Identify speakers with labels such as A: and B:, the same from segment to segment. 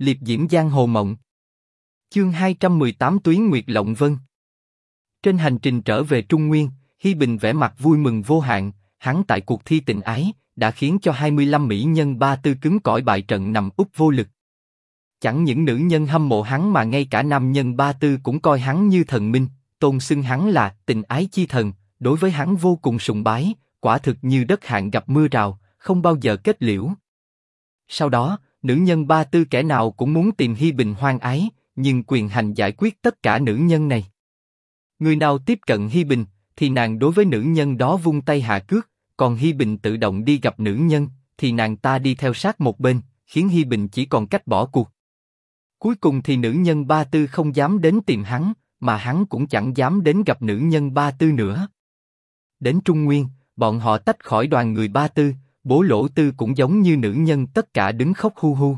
A: liệp diễm giang hồ mộng. Chương 218 Tuyến Nguyệt Lộng Vân. Trên hành trình trở về Trung Nguyên, Hi Bình vẻ mặt vui mừng vô hạn, hắn tại cuộc thi tình ái đã khiến cho 25 mỹ nhân ba tư cứng cỏi bại trận nằm úp vô lực. Chẳng những nữ nhân hâm mộ hắn mà ngay cả nam nhân ba tư cũng coi hắn như thần minh, tôn xưng hắn là tình ái chi thần, đối với hắn vô cùng sùng bái, quả thực như đất hạn gặp mưa rào, không bao giờ kết liễu. Sau đó, nữ nhân ba tư kẻ nào cũng muốn tìm Hi Bình hoang ái, nhưng quyền hành giải quyết tất cả nữ nhân này. Người nào tiếp cận Hi Bình, thì nàng đối với nữ nhân đó vung tay hạ cước, còn Hi Bình tự động đi gặp nữ nhân, thì nàng ta đi theo sát một bên, khiến Hi Bình chỉ còn cách bỏ cuộc. Cuối cùng thì nữ nhân ba tư không dám đến tìm hắn, mà hắn cũng chẳng dám đến gặp nữ nhân ba tư nữa. Đến Trung Nguyên, bọn họ tách khỏi đoàn người ba tư, bố lỗ tư cũng giống như nữ nhân tất cả đứng khóc hu hu.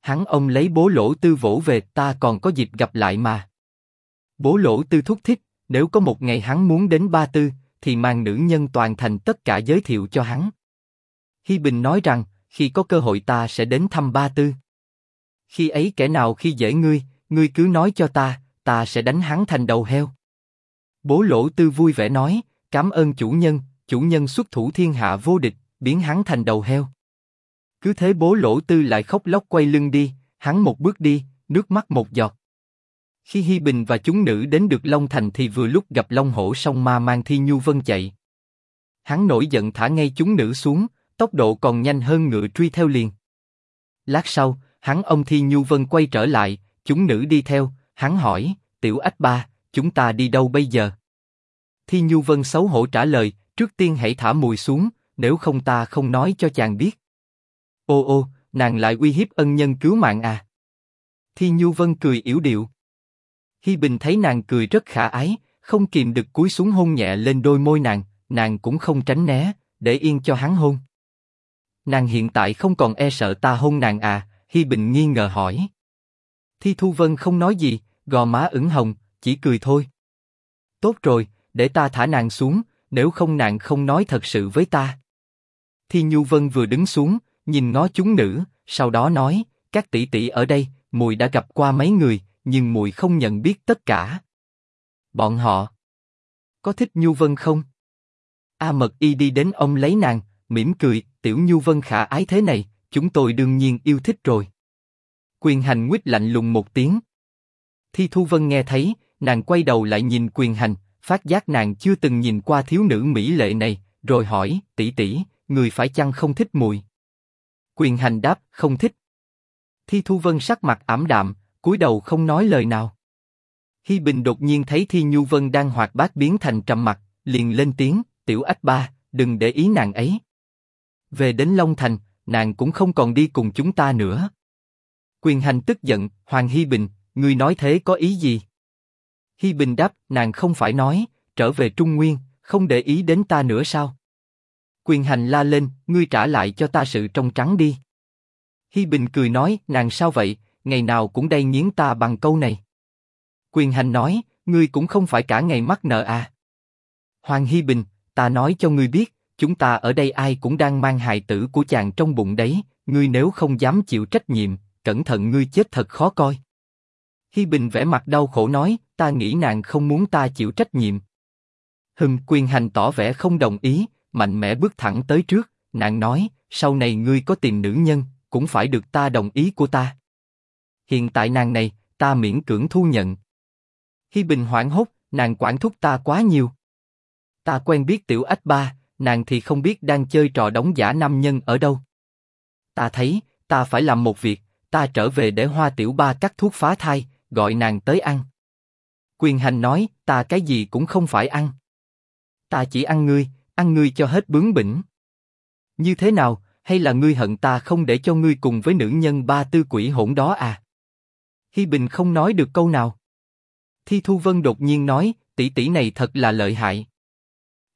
A: Hắn ông lấy bố lỗ tư vỗ về ta còn có dịp gặp lại mà. Bố lỗ tư thúc thích, nếu có một ngày hắn muốn đến ba tư, thì mang nữ nhân toàn thành tất cả giới thiệu cho hắn. Hi Bình nói rằng, khi có cơ hội ta sẽ đến thăm ba tư. Khi ấy kẻ nào khi dễ ngươi, ngươi cứ nói cho ta, ta sẽ đánh hắn thành đầu heo. Bố lỗ tư vui vẻ nói, cảm ơn chủ nhân, chủ nhân xuất thủ thiên hạ vô địch, biến hắn thành đầu heo. Cứ thế bố lỗ tư lại khóc lóc quay lưng đi, hắn một bước đi, nước mắt một giọt. Khi Hi Bình và chúng nữ đến được Long Thành thì vừa lúc gặp Long Hổ song ma mang Thi Nhu Vân chạy. Hắn nổi giận thả ngay chúng nữ xuống, tốc độ còn nhanh hơn ngựa truy theo liền. Lát sau, hắn ông Thi Nhu Vân quay trở lại, chúng nữ đi theo, hắn hỏi, Tiểu Ách Ba, chúng ta đi đâu bây giờ? Thi Nhu Vân xấu hổ trả lời, trước tiên hãy thả mùi xuống, nếu không ta không nói cho chàng biết. Ô ô, nàng lại uy hiếp ân nhân cứu mạng à? Thi Nhu Vân cười yếu điệu. Hi Bình thấy nàng cười rất khả ái, không kìm được cúi xuống hôn nhẹ lên đôi môi nàng, nàng cũng không tránh né, để yên cho hắn hôn. Nàng hiện tại không còn e sợ ta hôn nàng à? Hi Bình nghi ngờ hỏi. Thi Thu Vân không nói gì, gò má ửng hồng, chỉ cười thôi. Tốt rồi, để ta thả nàng xuống, nếu không nàng không nói thật sự với ta. Thi Nhu Vân vừa đứng xuống, nhìn ngó chúng nữ, sau đó nói, các tỷ tỷ ở đây, mùi đã gặp qua mấy người, nhưng mùi không nhận biết tất cả. Bọn họ có thích Nhu Vân không? A Mật Y đi đến ông lấy nàng, mỉm cười, tiểu Nhu Vân khả ái thế này, chúng tôi đương nhiên yêu thích rồi. Quyền hành quyết lạnh lùng một tiếng. Thi Thu Vân nghe thấy, nàng quay đầu lại nhìn quyền hành, phát giác nàng chưa từng nhìn qua thiếu nữ mỹ lệ này, rồi hỏi, tỷ tỷ, người phải chăng không thích mùi? Quyền hành đáp, không thích. Thi Thu Vân sắc mặt ảm đạm, cúi đầu không nói lời nào. Hi Bình đột nhiên thấy Thi Nhu Vân đang hoạt bát biến thành trầm mặc, liền lên tiếng, tiểu ách ba, đừng để ý nàng ấy. Về đến Long Thành, nàng cũng không còn đi cùng chúng ta nữa. Quyền hành tức giận, Hoàng Hi Bình, ngươi nói thế có ý gì? Hi Bình đáp, nàng không phải nói, trở về Trung Nguyên, không để ý đến ta nữa sao? Quyền hành la lên, ngươi trả lại cho ta sự trong trắng đi. Hi Bình cười nói, nàng sao vậy, ngày nào cũng đây nghiến ta bằng câu này. Quyền hành nói, ngươi cũng không phải cả ngày mắc nợ à. Hoàng Hi Bình, ta nói cho ngươi biết, chúng ta ở đây ai cũng đang mang hài tử của chàng trong bụng đấy, ngươi nếu không dám chịu trách nhiệm, cẩn thận ngươi chết thật khó coi. Hi Bình vẻ mặt đau khổ nói, ta nghĩ nàng không muốn ta chịu trách nhiệm. Hừng quyền hành tỏ vẻ không đồng ý, mạnh mẽ bước thẳng tới trước, nàng nói, sau này ngươi có tìm nữ nhân, cũng phải được ta đồng ý của ta. Hiện tại nàng này, ta miễn cưỡng thu nhận. Hi Bình hoảng hốt, nàng quản thúc ta quá nhiều. Ta quen biết tiểu ách ba, nàng thì không biết đang chơi trò đóng giả nam nhân ở đâu. Ta thấy, ta phải làm một việc, ta trở về để hoa tiểu ba cắt thuốc phá thai, gọi nàng tới ăn. Quyền hành nói, ta cái gì cũng không phải ăn. Ta chỉ ăn ngươi, ăn ngươi cho hết bướng bỉnh. Như thế nào, hay là ngươi hận ta không để cho ngươi cùng với nữ nhân ba tư quỷ hỗn đó à? Hi Bình không nói được câu nào. Thi Thu Vân đột nhiên nói, tỷ tỷ này thật là lợi hại.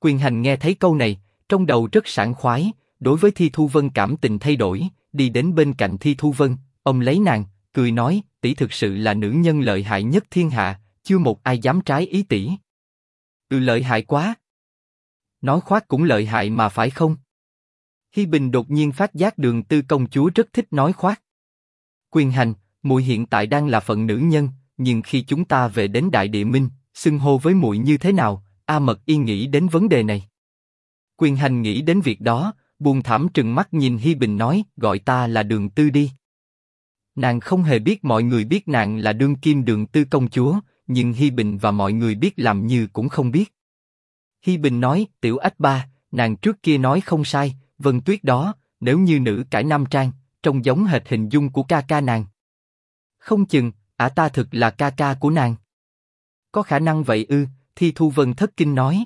A: Quyền hành nghe thấy câu này, trong đầu rất sảng khoái, đối với Thi Thu Vân cảm tình thay đổi, đi đến bên cạnh Thi Thu Vân, ông lấy nàng, cười nói, tỷ thực sự là nữ nhân lợi hại nhất thiên hạ, chưa một ai dám trái ý tỷ. Ừ lợi hại quá. Nói khoác cũng lợi hại mà phải không? Hi Bình đột nhiên phát giác đường tư công chúa rất thích nói khoác. Quyền hành, muội hiện tại đang là phận nữ nhân, nhưng khi chúng ta về đến Đại Địa Minh, xưng hô với muội như thế nào? A Mật Y nghĩ đến vấn đề này. Quyền hành nghĩ đến việc đó, buồn thảm trừng mắt nhìn Hi Bình nói, gọi ta là Đường Tư đi. Nàng không hề biết mọi người biết nàng là đương kim Đường Tư công chúa, nhưng Hi Bình và mọi người biết làm như cũng không biết. Hi Bình nói, tiểu ách ba, nàng trước kia nói không sai, Vân Tuyết đó, nếu như nữ cải nam trang, trông giống hệt hình dung của ca ca nàng. Không chừng, ả ta thực là ca ca của nàng. Có khả năng vậy ư? Thi Thu Vân thất kinh nói.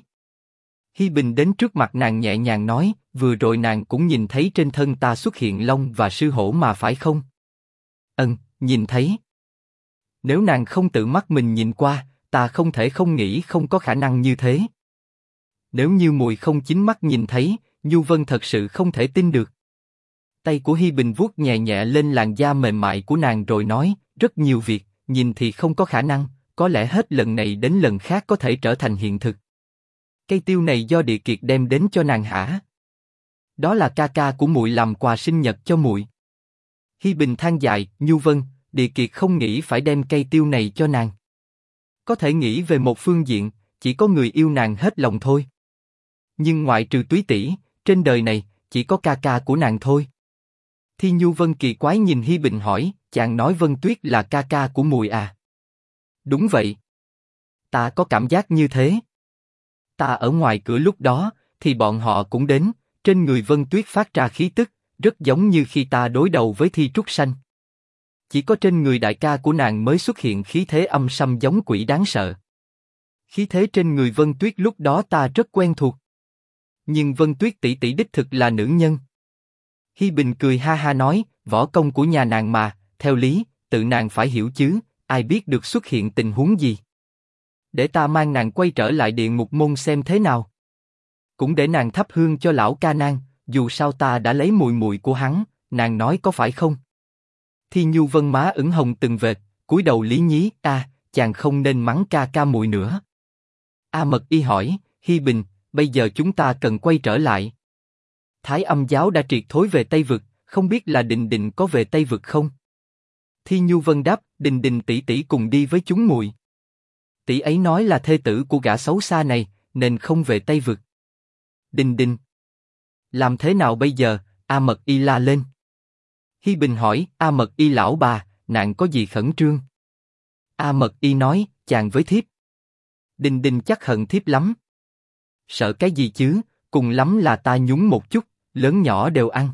A: Hi Bình đến trước mặt nàng nhẹ nhàng nói, vừa rồi nàng cũng nhìn thấy trên thân ta xuất hiện long và sư hổ mà phải không? Ừm, nhìn thấy. Nếu nàng không tự mắt mình nhìn qua, ta không thể không nghĩ không có khả năng như thế. Nếu như mùi không chính mắt nhìn thấy, Nhu Vân thật sự không thể tin được. Tay của Hi Bình vuốt nhẹ nhẹ lên làn da mềm mại của nàng rồi nói, rất nhiều việc, nhìn thì không có khả năng, có lẽ hết lần này đến lần khác có thể trở thành hiện thực. Cây tiêu này do địa kiệt đem đến cho nàng hả? Đó là ca ca của muội làm quà sinh nhật cho muội. Hi Bình than dài, Nhu Vân, địa kiệt không nghĩ phải đem cây tiêu này cho nàng. Có thể nghĩ về một phương diện, chỉ có người yêu nàng hết lòng thôi. Nhưng ngoại trừ túy tỷ, trên đời này chỉ có ca ca của nàng thôi. Thi Nhu Vân kỳ quái nhìn Hi Bình hỏi, chàng nói Vân Tuyết là ca ca của mùi à? Đúng vậy. Ta có cảm giác như thế. Ta ở ngoài cửa lúc đó, thì bọn họ cũng đến, trên người Vân Tuyết phát ra khí tức, rất giống như khi ta đối đầu với Thi Trúc Sanh. Chỉ có trên người đại ca của nàng mới xuất hiện khí thế âm sâm giống quỷ đáng sợ. Khí thế trên người Vân Tuyết lúc đó ta rất quen thuộc. Nhưng Vân Tuyết tỷ tỷ đích thực là nữ nhân. Hi Bình cười ha ha nói, võ công của nhà nàng mà, theo lý, tự nàng phải hiểu chứ, ai biết được xuất hiện tình huống gì. Để ta mang nàng quay trở lại điện mục môn xem thế nào. Cũng để nàng thắp hương cho lão ca nàng, dù sao ta đã lấy mùi mùi của hắn, nàng nói có phải không? Thi Nhu Vân má ửng hồng từng vệt, cúi đầu lý nhí, ta chàng không nên mắng ca ca mùi nữa. A Mật Y hỏi, Hi Bình, bây giờ chúng ta cần quay trở lại. Thái âm giáo đã triệt thối về Tây Vực, không biết là đình đình có về Tây Vực không? Thi Nhu Vân đáp, đình đình tỷ tỷ cùng đi với chúng mùi. Tỷ ấy nói là thê tử của gã xấu xa này, nên không về Tây Vực. đình đình Làm thế nào bây giờ? A Mật Y la lên. Hi Bình hỏi, A Mật Y lão bà, nạn có gì khẩn trương? A Mật Y nói, chàng với thiếp. đình đình chắc hận thiếp lắm. Sợ cái gì chứ, cùng lắm là ta nhúng một chút, lớn nhỏ đều ăn.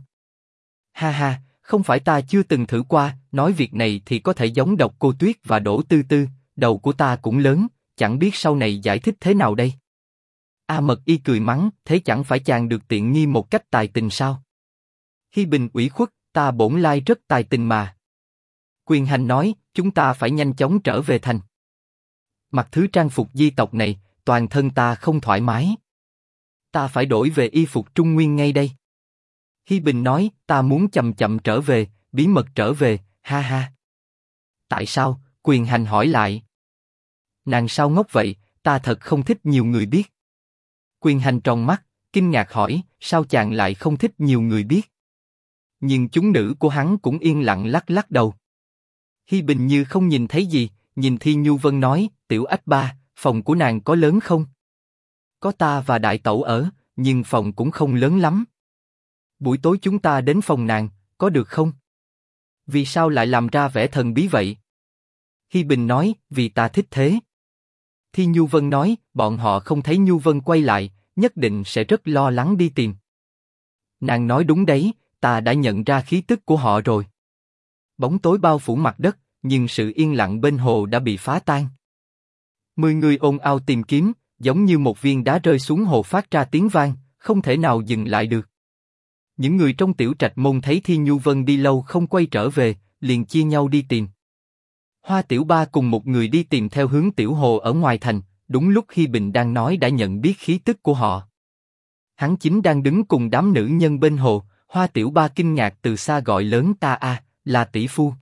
A: Ha ha, không phải ta chưa từng thử qua, nói việc này thì có thể giống độc cô Tuyết và đổ Tư Tư, đầu của ta cũng lớn, chẳng biết sau này giải thích thế nào đây. A Mật Y cười mắng, thế chẳng phải chàng được tiện nghi một cách tài tình sao? Hi Bình ủy khuất, ta bổn lai rất tài tình mà. Quyền hành nói, chúng ta phải nhanh chóng trở về thành. Mặc thứ trang phục di tộc này, toàn thân ta không thoải mái. Ta phải đổi về y phục trung nguyên ngay đây. Hi Bình nói, ta muốn chậm chậm trở về, bí mật trở về, ha ha. Tại sao? Quyền hành hỏi lại. Nàng sao ngốc vậy? Ta thật không thích nhiều người biết. Quyền hành tròn mắt, kinh ngạc hỏi, sao chàng lại không thích nhiều người biết? Nhưng chúng nữ của hắn cũng yên lặng lắc lắc đầu. Hi Bình như không nhìn thấy gì, nhìn Thi Nhu Vân nói, tiểu ách ba, phòng của nàng có lớn không? Có ta và đại tẩu ở, nhưng phòng cũng không lớn lắm. Buổi tối chúng ta đến phòng nàng, có được không? Vì sao lại làm ra vẻ thần bí vậy? Hi Bình nói, vì ta thích thế. Thi Nhu Vân nói, bọn họ không thấy Nhu Vân quay lại, nhất định sẽ rất lo lắng đi tìm. Nàng nói đúng đấy, ta đã nhận ra khí tức của họ rồi. Bóng tối bao phủ mặt đất, nhưng sự yên lặng bên hồ đã bị phá tan. Mười người ồn ào tìm kiếm, giống như một viên đá rơi xuống hồ phát ra tiếng vang, không thể nào dừng lại được. Những người trong tiểu trạch môn thấy Thi Nhu Vân đi lâu không quay trở về, liền chia nhau đi tìm. Hoa Tiểu Ba cùng một người đi tìm theo hướng Tiểu Hồ ở ngoài thành, đúng lúc Hi Bình đang nói đã nhận biết khí tức của họ. Hắn chính đang đứng cùng đám nữ nhân bên hồ, Hoa Tiểu Ba kinh ngạc từ xa gọi lớn ta a, là tỷ phu.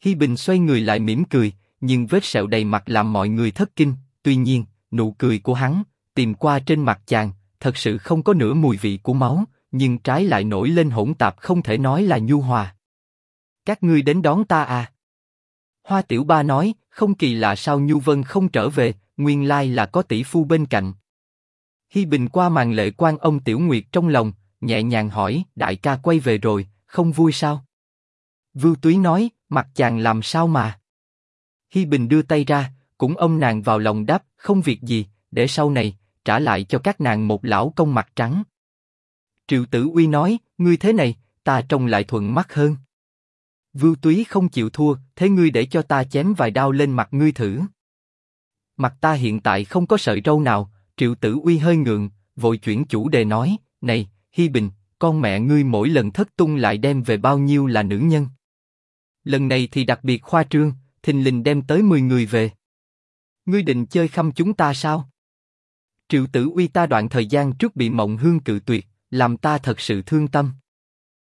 A: Hi Bình xoay người lại mỉm cười, nhưng vết sẹo đầy mặt làm mọi người thất kinh. Tuy nhiên, nụ cười của hắn tìm qua trên mặt chàng, thật sự không có nửa mùi vị của máu, nhưng trái lại nổi lên hỗn tạp không thể nói là nhu hòa. các ngươi đến đón ta à? Hoa Tiểu Ba nói, không kỳ lạ sao Nhu Vân không trở về, nguyên lai là có tỷ phu bên cạnh. Hi Bình qua màn lệ quan ông Tiểu Nguyệt trong lòng, nhẹ nhàng hỏi, đại ca quay về rồi, không vui sao? Vưu Túy nói, mặt chàng làm sao mà? Hi Bình đưa tay ra, cũng ôm nàng vào lòng đáp, không việc gì, để sau này trả lại cho các nàng một lão công mặt trắng. Triệu Tử Uy nói, ngươi thế này, ta trông lại thuận mắt hơn. Vưu Túy không chịu thua, thế ngươi để cho ta chém vài đao lên mặt ngươi thử. Mặt ta hiện tại không có sợi râu nào, Triệu Tử Uy hơi ngượng, vội chuyển chủ đề nói, này, Hi Bình, con mẹ ngươi mỗi lần thất tung lại đem về bao nhiêu là nữ nhân. Lần này thì đặc biệt khoa trương, thình lình đem tới 10 người về. Ngươi định chơi khăm chúng ta sao? Triệu Tử Uy ta đoạn thời gian trước bị Mộng Hương cự tuyệt, làm ta thật sự thương tâm.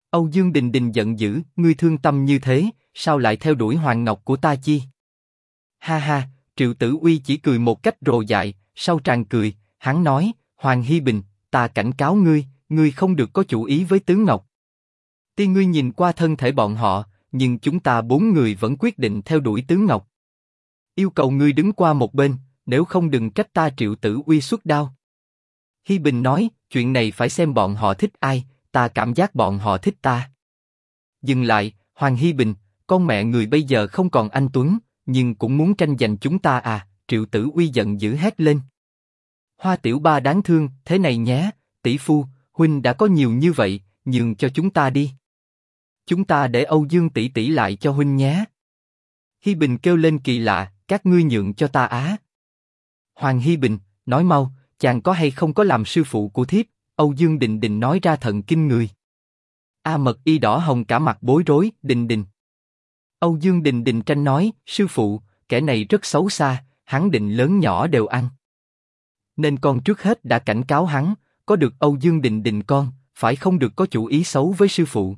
A: Âu Dương Đình Đình giận dữ, ngươi thương tâm như thế, sao lại theo đuổi Hoàng Ngọc của ta chi? Ha ha, Triệu Tử Uy chỉ cười một cách rồ dại, sau tràn cười, hắn nói, Hoàng Hi Bình, ta cảnh cáo ngươi, ngươi không được có chủ ý với tướng Ngọc. Tuy ngươi nhìn qua thân thể bọn họ, nhưng chúng ta bốn người vẫn quyết định theo đuổi tướng Ngọc. Yêu cầu ngươi đứng qua một bên, nếu không đừng trách ta Triệu Tử Uy xuất đao. Hi Bình nói, chuyện này phải xem bọn họ thích ai, ta cảm giác bọn họ thích ta. Dừng lại, Hoàng Hi Bình, con mẹ người bây giờ không còn anh Tuấn, nhưng cũng muốn tranh giành chúng ta à, Triệu Tử Uy giận dữ hét lên. Hoa Tiểu Ba đáng thương, thế này nhé, tỷ phu, huynh đã có nhiều như vậy, nhường cho chúng ta đi. Chúng ta để Âu Dương tỷ tỷ lại cho huynh nhé. Hi Bình kêu lên kỳ lạ, các ngươi nhượng cho ta á. Hoàng Hi Bình, nói mau, chàng có hay không có làm sư phụ của thiếp? Âu Dương Đình Đình nói ra thần kinh người. A Mật Y đỏ hồng cả mặt bối rối, Đình Đình. Âu Dương Đình Đình tranh nói, sư phụ, kẻ này rất xấu xa, hắn định lớn nhỏ đều ăn. Nên con trước hết đã cảnh cáo hắn, có được Âu Dương Đình Đình con, phải không được có chủ ý xấu với sư phụ.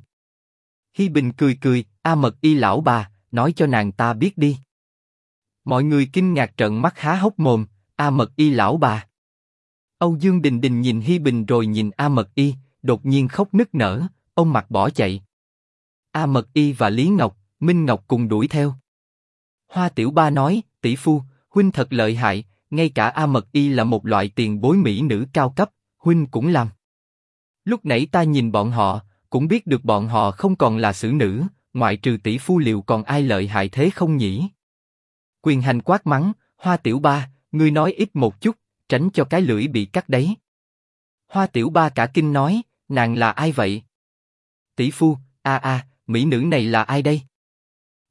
A: Hi Bình cười cười, A Mật Y lão bà, nói cho nàng ta biết đi. Mọi người kinh ngạc trợn mắt há hốc mồm, A Mật Y lão bà. Âu Dương Đình Đình nhìn Hi Bình rồi nhìn A Mật Y, đột nhiên khóc nức nở, ông mặt bỏ chạy. A Mật Y và Lý Ngọc, Minh Ngọc cùng đuổi theo. Hoa Tiểu Ba nói, tỷ phu, huynh thật lợi hại, ngay cả A Mật Y là một loại tiền bối mỹ nữ cao cấp, huynh cũng làm. Lúc nãy ta nhìn bọn họ, cũng biết được bọn họ không còn là xử nữ, ngoại trừ tỷ phu liệu còn ai lợi hại thế không nhỉ? Quyền hành quát mắng, Hoa Tiểu Ba, ngươi nói ít một chút, tránh cho cái lưỡi bị cắt đấy. Hoa Tiểu Ba cả kinh nói, nàng là ai vậy? Tỷ phu, a a, mỹ nữ này là ai đây?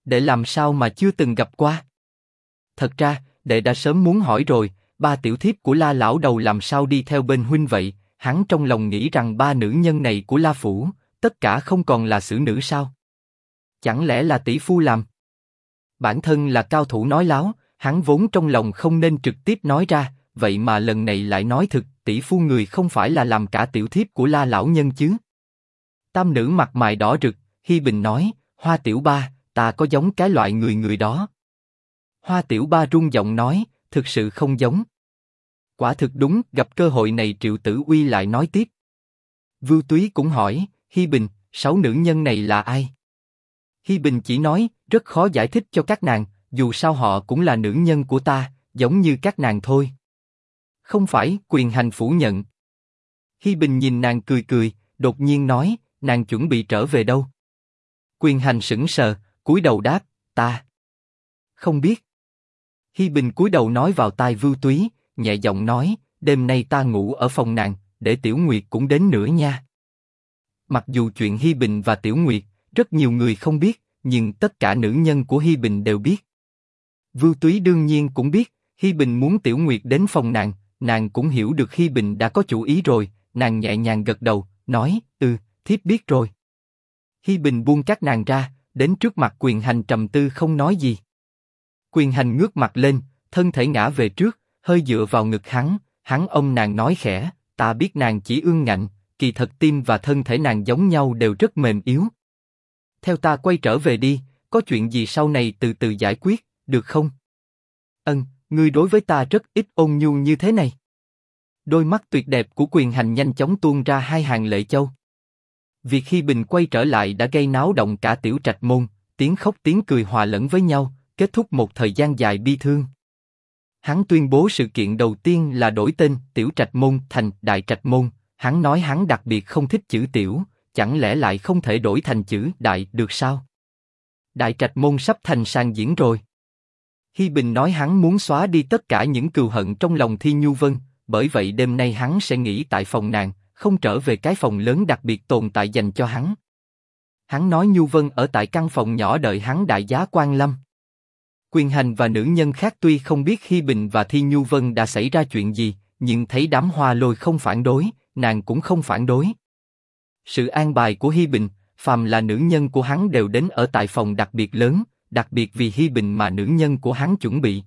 A: Để làm sao mà chưa từng gặp qua? Thật ra, đệ đã sớm muốn hỏi rồi, ba tiểu thiếp của La lão đầu làm sao đi theo bên huynh vậy? Hắn trong lòng nghĩ rằng ba nữ nhân này của La phủ, tất cả không còn là xử nữ sao? Chẳng lẽ là tỷ phu làm? Bản thân là cao thủ nói láo, hắn vốn trong lòng không nên trực tiếp nói ra, vậy mà lần này lại nói thực, tỷ phu người không phải là làm cả tiểu thiếp của La lão nhân chứ? Tam nữ mặt mày đỏ rực, Hi Bình nói, Hoa Tiểu Ba, ta có giống cái loại người người đó. Hoa Tiểu Ba rung giọng nói, thực sự không giống. Quả thực đúng, gặp cơ hội này Triệu Tử Uy lại nói tiếp. Vưu Túy cũng hỏi, Hi Bình, sáu nữ nhân này là ai? Hi Bình chỉ nói, rất khó giải thích cho các nàng, dù sao họ cũng là nữ nhân của ta, giống như các nàng thôi. Không phải, quyền hành phủ nhận. Hi Bình nhìn nàng cười cười, đột nhiên nói, nàng chuẩn bị trở về đâu? Quyền hành sững sờ, cúi đầu đáp, ta không biết. Hi Bình cúi đầu nói vào tai Vưu Túy, nhẹ giọng nói, đêm nay ta ngủ ở phòng nàng, để Tiểu Nguyệt cũng đến nữa nha. Mặc dù chuyện Hi Bình và Tiểu Nguyệt, rất nhiều người không biết, nhưng tất cả nữ nhân của Hi Bình đều biết. Vưu Túy đương nhiên cũng biết, Hi Bình muốn Tiểu Nguyệt đến phòng nàng, nàng cũng hiểu được Hi Bình đã có chủ ý rồi, nàng nhẹ nhàng gật đầu, nói, ừ, thiếp biết rồi. Hi Bình buông các nàng ra, đến trước mặt quyền hành trầm tư không nói gì. Quyền hành ngước mặt lên, thân thể ngã về trước, hơi dựa vào ngực hắn, hắn ôm nàng nói khẽ, ta biết nàng chỉ ương ngạnh, kỳ thật tim và thân thể nàng giống nhau đều rất mềm yếu. Theo ta quay trở về đi, có chuyện gì sau này từ từ giải quyết, được không? Ân, ngươi đối với ta rất ít ôn nhu như thế này. Đôi mắt tuyệt đẹp của quyền hành nhanh chóng tuôn ra hai hàng lệ châu. Việc khi Bình quay trở lại đã gây náo động cả tiểu trạch môn, tiếng khóc tiếng cười hòa lẫn với nhau, kết thúc một thời gian dài bi thương. Hắn tuyên bố sự kiện đầu tiên là đổi tên Tiểu Trạch Môn thành Đại Trạch Môn. Hắn nói hắn đặc biệt không thích chữ Tiểu, chẳng lẽ lại không thể đổi thành chữ Đại được sao? Đại Trạch Môn sắp thành sàn diễn rồi. Hi Bình nói hắn muốn xóa đi tất cả những cừu hận trong lòng Thi Nhu Vân, bởi vậy đêm nay hắn sẽ nghỉ tại phòng nàng, không trở về cái phòng lớn đặc biệt tồn tại dành cho hắn. Hắn nói Nhu Vân ở tại căn phòng nhỏ đợi hắn đại giá quan lâm. Quyền hành và nữ nhân khác tuy không biết Hi Bình và Thi Nhu Vân đã xảy ra chuyện gì, nhưng thấy đám hoa lôi không phản đối, nàng cũng không phản đối. Sự an bài của Hi Bình, phàm là nữ nhân của hắn đều đến ở tại phòng đặc biệt lớn, đặc biệt vì Hi Bình mà nữ nhân của hắn chuẩn bị.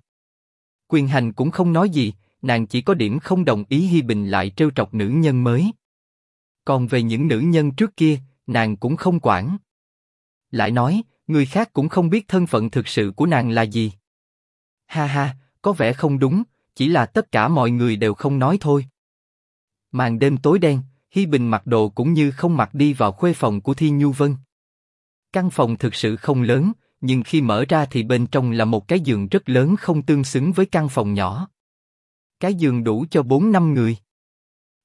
A: Quyền hành cũng không nói gì, nàng chỉ có điểm không đồng ý Hi Bình lại trêu trọc nữ nhân mới. Còn về những nữ nhân trước kia, nàng cũng không quản. Lại nói, người khác cũng không biết thân phận thực sự của nàng là gì. Ha ha, có vẻ không đúng, chỉ là tất cả mọi người đều không nói thôi. Màn đêm tối đen, Hi Bình mặc đồ cũng như không mặc đi vào khuê phòng của Thi Nhu Vân. Căn phòng thực sự không lớn, nhưng khi mở ra thì bên trong là một cái giường rất lớn không tương xứng với căn phòng nhỏ. Cái giường đủ cho bốn năm người.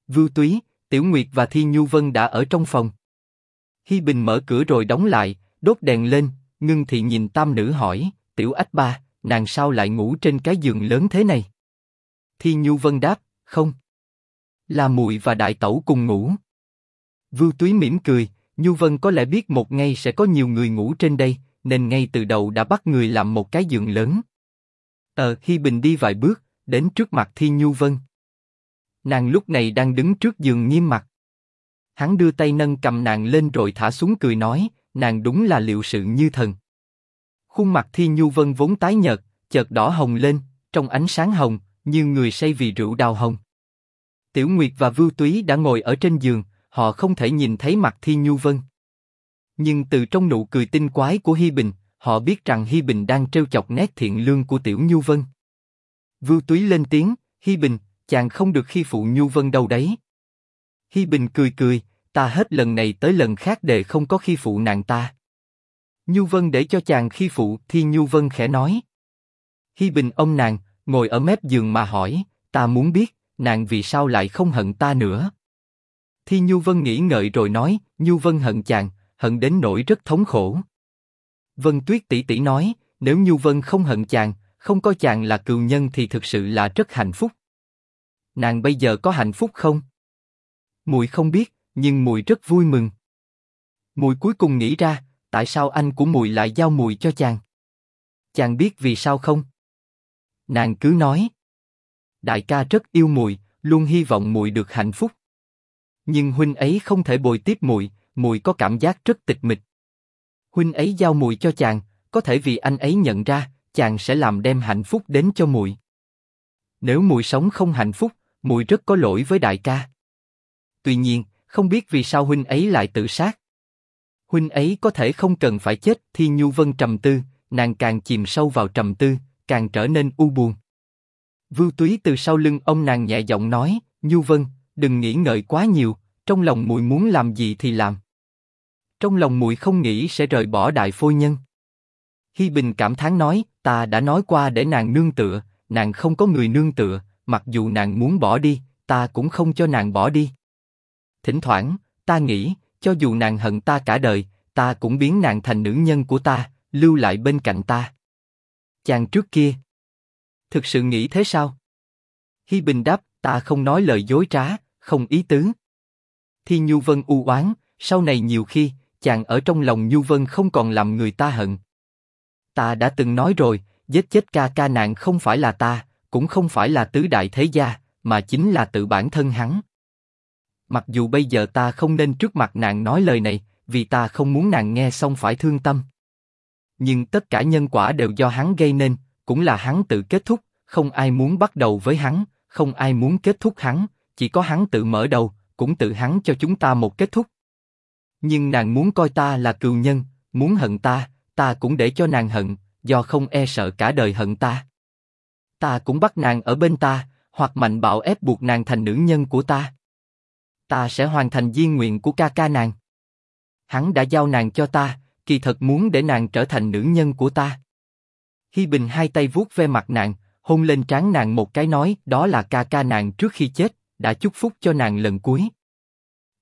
A: Vưu Túy, Tiểu Nguyệt và Thi Nhu Vân đã ở trong phòng. Hi Bình mở cửa rồi đóng lại, đốt đèn lên, ngưng thị nhìn tam nữ hỏi, Tiểu Ách Ba, nàng sao lại ngủ trên cái giường lớn thế này? Thi Nhu Vân đáp, không. Là muội và đại tẩu cùng ngủ. Vưu Túy mỉm cười, Nhu Vân có lẽ biết một ngày sẽ có nhiều người ngủ trên đây, nên ngay từ đầu đã bắt người làm một cái giường lớn. Ờ, Hi Bình đi vài bước, đến trước mặt Thi Nhu Vân. Nàng lúc này đang đứng trước giường nghiêm mặt. Hắn đưa tay nâng cầm nàng lên rồi thả xuống cười nói, nàng đúng là liệu sự như thần. Khuôn mặt Thi Nhu Vân vốn tái nhợt, chợt đỏ hồng lên, trong ánh sáng hồng, như người say vì rượu đào hồng. Tiểu Nguyệt và Vưu Túy đã ngồi ở trên giường, họ không thể nhìn thấy mặt Thi Nhu Vân. Nhưng từ trong nụ cười tinh quái của Hi Bình, họ biết rằng Hi Bình đang trêu chọc nét thiện lương của Tiểu Nhu Vân. Vưu Túy lên tiếng, Hi Bình, chàng không được khi phụ Nhu Vân đâu đấy. Hi Bình cười cười, ta hết lần này tới lần khác để không có khi phụ nàng ta. Nhu Vân để cho chàng khi phụ, thì Nhu Vân khẽ nói. Hi Bình ông nàng, ngồi ở mép giường mà hỏi, ta muốn biết, nàng vì sao lại không hận ta nữa. Thi Nhu Vân nghĩ ngợi rồi nói, Nhu Vân hận chàng, hận đến nỗi rất thống khổ. Vân Tuyết tỷ tỷ nói, nếu Nhu Vân không hận chàng, không có chàng là cừu nhân thì thực sự là rất hạnh phúc. Nàng bây giờ có hạnh phúc không? Mùi không biết, nhưng mùi rất vui mừng. Mùi cuối cùng nghĩ ra, tại sao anh của mùi lại giao mùi cho chàng? Chàng biết vì sao không? Nàng cứ nói. Đại ca rất yêu muội, luôn hy vọng muội được hạnh phúc. Nhưng huynh ấy không thể bồi tiếp muội, muội có cảm giác rất tịch mịch. Huynh ấy giao muội cho chàng, có thể vì anh ấy nhận ra, chàng sẽ làm đem hạnh phúc đến cho muội. Nếu muội sống không hạnh phúc, muội rất có lỗi với đại ca. Tuy nhiên, không biết vì sao huynh ấy lại tự sát. Huynh ấy có thể không cần phải chết. Thi Nhu Vân trầm tư, nàng càng chìm sâu vào trầm tư, càng trở nên u buồn. Vưu Túy từ sau lưng ông nàng nhẹ giọng nói, Nhu Vân, đừng nghĩ ngợi quá nhiều, trong lòng muội muốn làm gì thì làm. Trong lòng muội không nghĩ sẽ rời bỏ đại phôi nhân. Hi Bình cảm thán nói, ta đã nói qua để nàng nương tựa, nàng không có người nương tựa, mặc dù nàng muốn bỏ đi, ta cũng không cho nàng bỏ đi. Thỉnh thoảng, ta nghĩ, cho dù nàng hận ta cả đời, ta cũng biến nàng thành nữ nhân của ta, lưu lại bên cạnh ta. Chàng trước kia, thực sự nghĩ thế sao? Hi Bình đáp, ta không nói lời dối trá, không ý tứ. Thi Nhu Vân u oán, sau này nhiều khi, chàng ở trong lòng Nhu Vân không còn làm người ta hận. Ta đã từng nói rồi, giết chết ca ca nạn không phải là ta, cũng không phải là tứ đại thế gia, mà chính là tự bản thân hắn. Mặc dù bây giờ ta không nên trước mặt nàng nói lời này, vì ta không muốn nàng nghe xong phải thương tâm. Nhưng tất cả nhân quả đều do hắn gây nên, cũng là hắn tự kết thúc, không ai muốn bắt đầu với hắn, không ai muốn kết thúc hắn, chỉ có hắn tự mở đầu, cũng tự hắn cho chúng ta một kết thúc. Nhưng nàng muốn coi ta là cừu nhân, muốn hận ta, ta cũng để cho nàng hận, do không e sợ cả đời hận ta. Ta cũng bắt nàng ở bên ta, hoặc mạnh bạo ép buộc nàng thành nữ nhân của ta ta sẽ hoàn thành di nguyện của ca ca nàng. hắn đã giao nàng cho ta, kỳ thật muốn để nàng trở thành nữ nhân của ta. Hi Bình hai tay vuốt ve mặt nàng, hôn lên trán nàng một cái nói, đó là ca ca nàng trước khi chết, đã chúc phúc cho nàng lần cuối.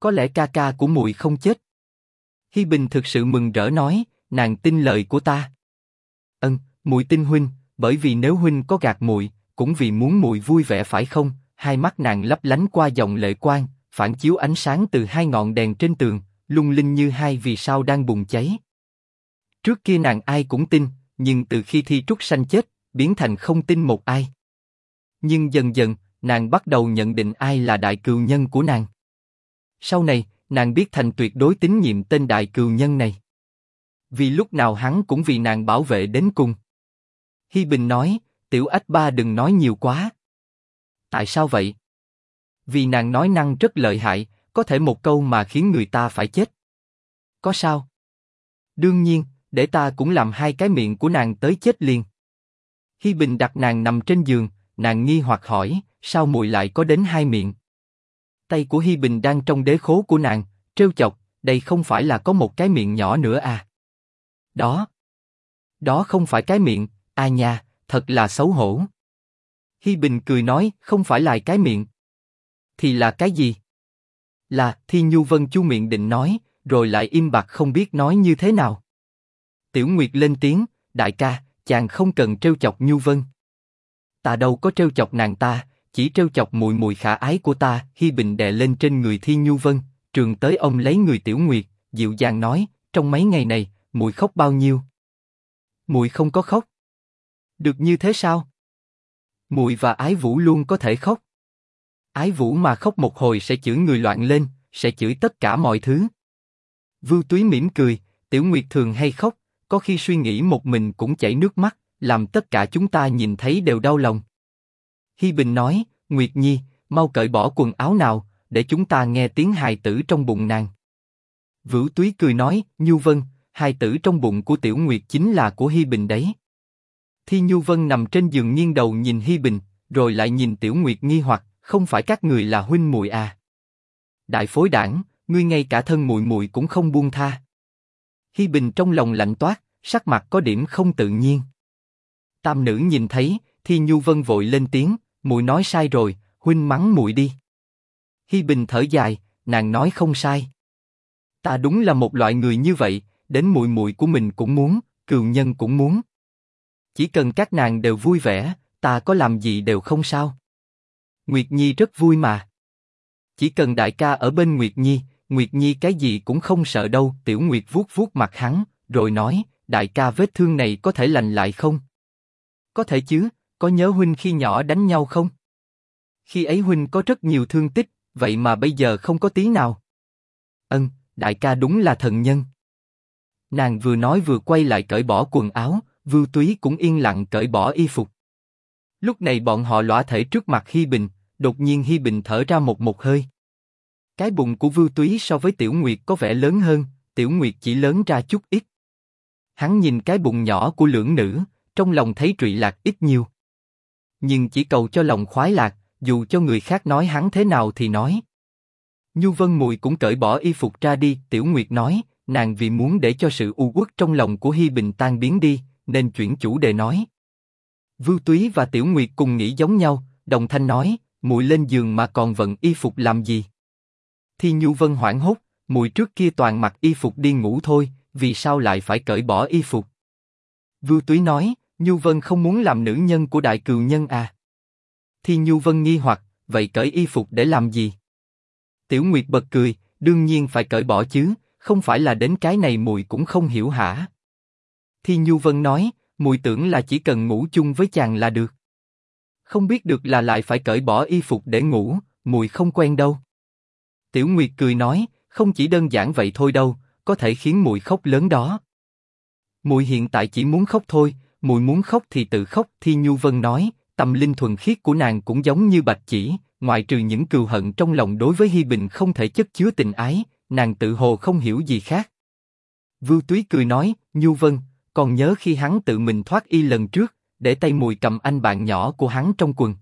A: Có lẽ ca ca của muội không chết. Hi Bình thực sự mừng rỡ nói, nàng tin lời của ta. Ân, muội tin huynh, bởi vì nếu huynh có gạt muội, cũng vì muốn muội vui vẻ phải không? Hai mắt nàng lấp lánh qua dòng lệ quang, phản chiếu ánh sáng từ hai ngọn đèn trên tường, lung linh như hai vì sao đang bùng cháy. Trước kia nàng ai cũng tin, nhưng từ khi thi trúc sanh chết, biến thành không tin một ai. Nhưng dần dần, nàng bắt đầu nhận định ai là đại cừu nhân của nàng. Sau này, nàng biết thành tuyệt đối tín nhiệm tên đại cừu nhân này. Vì lúc nào hắn cũng vì nàng bảo vệ đến cùng. Hi Bình nói, tiểu ách ba đừng nói nhiều quá. Tại sao vậy? Vì nàng nói năng rất lợi hại, có thể một câu mà khiến người ta phải chết. Có sao? Đương nhiên, để ta cũng làm hai cái miệng của nàng tới chết liền. Hi Bình đặt nàng nằm trên giường, nàng nghi hoặc hỏi, sao muội lại có đến hai miệng? Tay của Hi Bình đang trong đế khố của nàng, trêu chọc, đây không phải là có một cái miệng nhỏ nữa à? Đó, đó không phải cái miệng, à a nha, thật là xấu hổ. Hi Bình cười nói, không phải là cái miệng. Thì là cái gì? Là, Thi Nhu Vân chu miệng định nói, rồi lại im bặt không biết nói như thế nào. Tiểu Nguyệt lên tiếng, đại ca, chàng không cần trêu chọc Nhu Vân. Ta đâu có trêu chọc nàng ta, chỉ trêu chọc mùi mùi khả ái của ta. Hi Bình đè lên trên người Thi Nhu Vân, trường tới ông lấy người Tiểu Nguyệt, dịu dàng nói, trong mấy ngày này, mùi khóc bao nhiêu? Mùi không có khóc. Được như thế sao? Mùi và Ái Vũ luôn có thể khóc. Ái Vũ mà khóc một hồi sẽ chửi người loạn lên, sẽ chửi tất cả mọi thứ. Vưu Túy mỉm cười, Tiểu Nguyệt thường hay khóc, có khi suy nghĩ một mình cũng chảy nước mắt, làm tất cả chúng ta nhìn thấy đều đau lòng. Hi Bình nói, Nguyệt Nhi, mau cởi bỏ quần áo nào, để chúng ta nghe tiếng hài tử trong bụng nàng. Vũ Túy cười nói, Nhu Vân, hài tử trong bụng của Tiểu Nguyệt chính là của Hi Bình đấy. Thi Nhu Vân nằm trên giường nghiêng đầu nhìn Hi Bình, rồi lại nhìn Tiểu Nguyệt nghi hoặc, không phải các người là huynh muội à? Đại phối đảng, ngươi ngay cả thân muội muội cũng không buông tha. Hi Bình trong lòng lạnh toát, sắc mặt có điểm không tự nhiên. Tam nữ nhìn thấy, thì Nhu Vân vội lên tiếng, muội nói sai rồi, huynh mắng muội đi. Hi Bình thở dài, nàng nói không sai. Ta đúng là một loại người như vậy, đến muội muội của mình cũng muốn, cừu nhân cũng muốn. Chỉ cần các nàng đều vui vẻ, ta có làm gì đều không sao. Nguyệt Nhi rất vui mà. Chỉ cần đại ca ở bên Nguyệt Nhi, Nguyệt Nhi cái gì cũng không sợ đâu. Tiểu Nguyệt vuốt vuốt mặt hắn, rồi nói, đại ca vết thương này có thể lành lại không? Có thể chứ, có nhớ huynh khi nhỏ đánh nhau không? Khi ấy huynh có rất nhiều thương tích, vậy mà bây giờ không có tí nào. Ân, đại ca đúng là thần nhân. Nàng vừa nói vừa quay lại cởi bỏ quần áo, Vưu Túy cũng yên lặng cởi bỏ y phục. Lúc này bọn họ lõa thể trước mặt Hi Bình, đột nhiên Hi Bình thở ra một một hơi. Cái bụng của Vưu Túy so với Tiểu Nguyệt có vẻ lớn hơn, Tiểu Nguyệt chỉ lớn ra chút ít. Hắn nhìn cái bụng nhỏ của lưỡng nữ, trong lòng thấy trụy lạc ít nhiều. Nhưng chỉ cầu cho lòng khoái lạc, dù cho người khác nói hắn thế nào thì nói. Nhu Vân Mùi cũng cởi bỏ y phục ra đi, Tiểu Nguyệt nói, nàng vì muốn để cho sự u uất trong lòng của Hi Bình tan biến đi, nên chuyển chủ đề nói. Vưu Túy và Tiểu Nguyệt cùng nghĩ giống nhau, đồng thanh nói, muội lên giường mà còn vận y phục làm gì? Thi Nhu Vân hoảng hốt, mùi trước kia toàn mặc y phục đi ngủ thôi, vì sao lại phải cởi bỏ y phục? Vưu Túy nói, Nhu Vân không muốn làm nữ nhân của đại cừu nhân à? Thi Nhu Vân nghi hoặc, vậy cởi y phục để làm gì? Tiểu Nguyệt bật cười, đương nhiên phải cởi bỏ chứ, không phải là đến cái này mùi cũng không hiểu hả? Thi Nhu Vân nói, mùi tưởng là chỉ cần ngủ chung với chàng là được. Không biết được là lại phải cởi bỏ y phục để ngủ, mùi không quen đâu. Tiểu Nguyệt cười nói, không chỉ đơn giản vậy thôi đâu, có thể khiến Mùi khóc lớn đó. Mùi hiện tại chỉ muốn khóc thôi, Mùi muốn khóc thì tự khóc. Thi Nhu Vân nói, tâm linh thuần khiết của nàng cũng giống như bạch chỉ, ngoại trừ những cừu hận trong lòng đối với Hi Bình không thể chất chứa tình ái, nàng tự hồ không hiểu gì khác. Vưu Túy cười nói, Nhu Vân, còn nhớ khi hắn tự mình thoát y lần trước, để tay mùi cầm anh bạn nhỏ của hắn trong quần.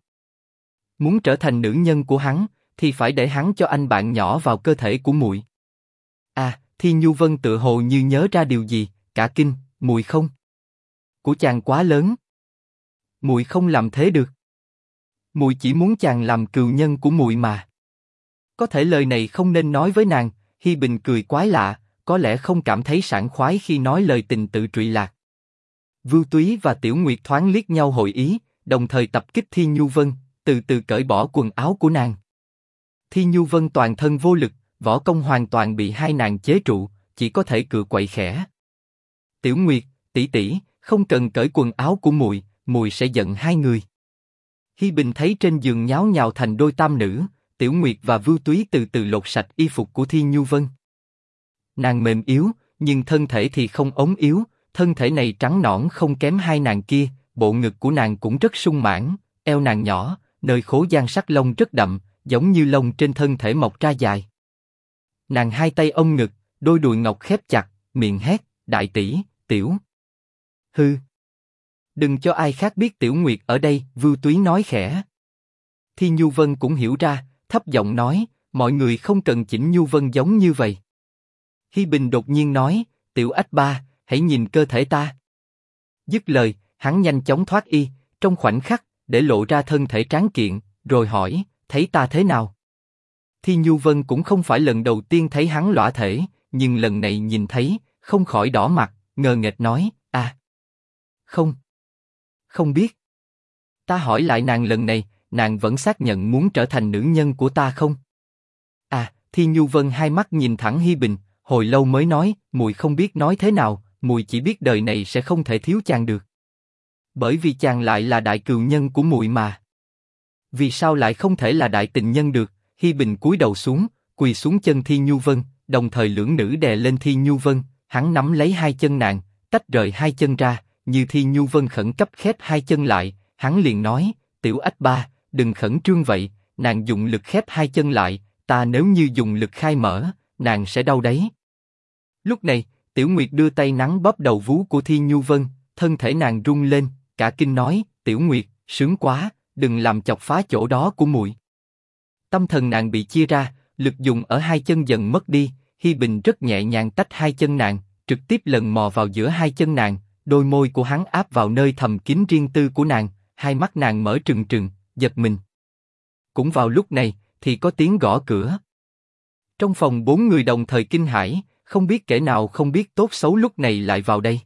A: Muốn trở thành nữ nhân của hắn, thì phải để hắn cho anh bạn nhỏ vào cơ thể của muội. À, Thi Nhu Vân tự hồ như nhớ ra điều gì, cả kinh, mùi không. Của chàng quá lớn. Mùi không làm thế được. Mùi chỉ muốn chàng làm cừu nhân của mùi mà. Có thể lời này không nên nói với nàng, Hi Bình cười quái lạ, có lẽ không cảm thấy sảng khoái khi nói lời tình tự trụy lạc. Vưu Túy và Tiểu Nguyệt thoáng liếc nhau hội ý, đồng thời tập kích Thi Nhu Vân, từ từ cởi bỏ quần áo của nàng. Thi Nhu Vân toàn thân vô lực, võ công hoàn toàn bị hai nàng chế trụ, chỉ có thể cựa quậy khẽ. Tiểu Nguyệt, tỷ tỷ, không cần cởi quần áo của mùi, mùi sẽ giận hai người. Hi Bình thấy trên giường nháo nhào thành đôi tam nữ, Tiểu Nguyệt và Vưu Túy từ từ lột sạch y phục của Thi Nhu Vân. Nàng mềm yếu, nhưng thân thể thì không ống yếu, thân thể này trắng nõn không kém hai nàng kia, bộ ngực của nàng cũng rất sung mãn, eo nàng nhỏ, nơi khố gian sắc lông rất đậm, giống như lông trên thân thể mọc ra dài. Nàng hai tay ôm ngực, đôi đùi ngọc khép chặt, miệng hét, đại tỷ, tiểu. Hư. Đừng cho ai khác biết tiểu nguyệt ở đây, Vưu Túy nói khẽ. Thi Nhu Vân cũng hiểu ra, thấp giọng nói, mọi người không cần chỉnh Nhu Vân giống như vậy. Hi Bình đột nhiên nói, tiểu ách ba, hãy nhìn cơ thể ta. Dứt lời, hắn nhanh chóng thoát y, trong khoảnh khắc, để lộ ra thân thể tráng kiện, rồi hỏi, thấy ta thế nào? Thi Nhu Vân cũng không phải lần đầu tiên thấy hắn lõa thể, nhưng lần này nhìn thấy, không khỏi đỏ mặt, ngờ nghệch nói, à, không, không biết. Ta hỏi lại nàng lần này, nàng vẫn xác nhận muốn trở thành nữ nhân của ta không? À, Thi Nhu Vân hai mắt nhìn thẳng Hi Bình, hồi lâu mới nói, mùi không biết nói thế nào, mùi chỉ biết đời này sẽ không thể thiếu chàng được. Bởi vì chàng lại là đại cừu nhân của mùi mà. Vì sao lại không thể là đại tình nhân được? Hi Bình cúi đầu xuống, quỳ xuống chân Thi Nhu Vân, đồng thời lưỡng nữ đè lên Thi Nhu Vân, hắn nắm lấy hai chân nàng, tách rời hai chân ra, như Thi Nhu Vân khẩn cấp khép hai chân lại, hắn liền nói, tiểu ách ba, đừng khẩn trương vậy, nàng dùng lực khép hai chân lại, ta nếu như dùng lực khai mở, nàng sẽ đau đấy. Lúc này, Tiểu Nguyệt đưa tay nắng bóp đầu vú của Thi Nhu Vân, thân thể nàng rung lên, cả kinh nói, Tiểu Nguyệt, sướng quá, đừng làm chọc phá chỗ đó của muội. Tâm thần nàng bị chia ra, lực dùng ở hai chân dần mất đi, Hi Bình rất nhẹ nhàng tách hai chân nàng, trực tiếp lần mò vào giữa hai chân nàng, đôi môi của hắn áp vào nơi thầm kín riêng tư của nàng, hai mắt nàng mở trừng trừng, giật mình. Cũng vào lúc này, thì có tiếng gõ cửa. Trong phòng bốn người đồng thời kinh hãi, không biết kẻ nào không biết tốt xấu lúc này lại vào đây.